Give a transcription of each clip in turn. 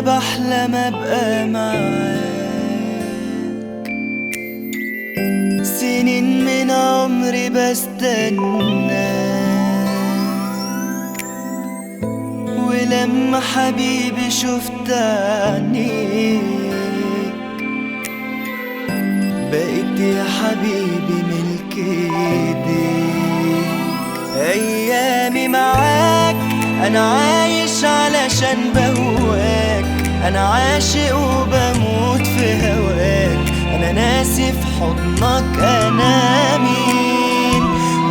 بحلم ابقى معاك. سنين من عمري بستنى. ولما حبيبي شفت عينيك بقيت يا حبيبي ملك ايديك. أيامي معاك أنا عايش علشان بهواك أنا عاشق وبموت في هواك. أنا ناسي في حضنك أنا مين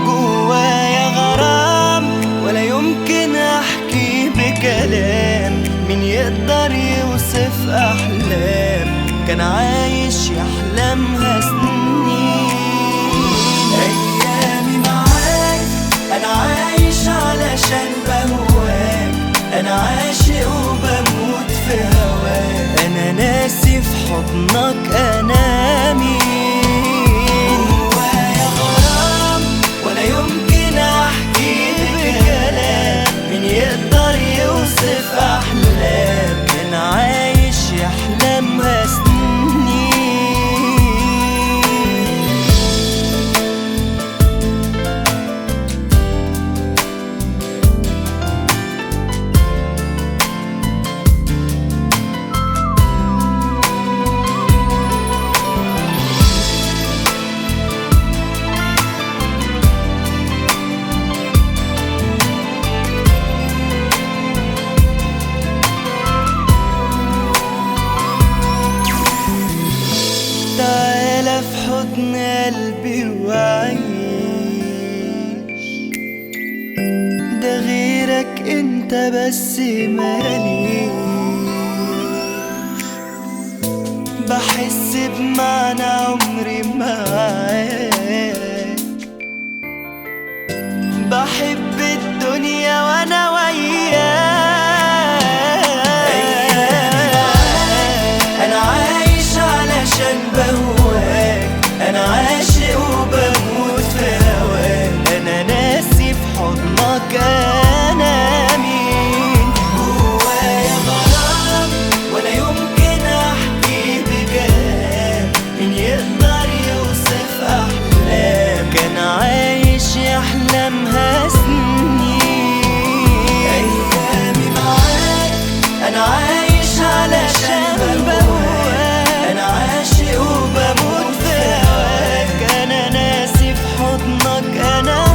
جوايا غرام ولا يمكن أحكي بكلام. مين يقدر يوصف أحلام. كان عايش يحلمها سنين أيامي معاك أنا عايش علشان بهواك في حضن قلبي وعيش. ده غيرك انت بس ماليش. بحس بمعنى عمري and I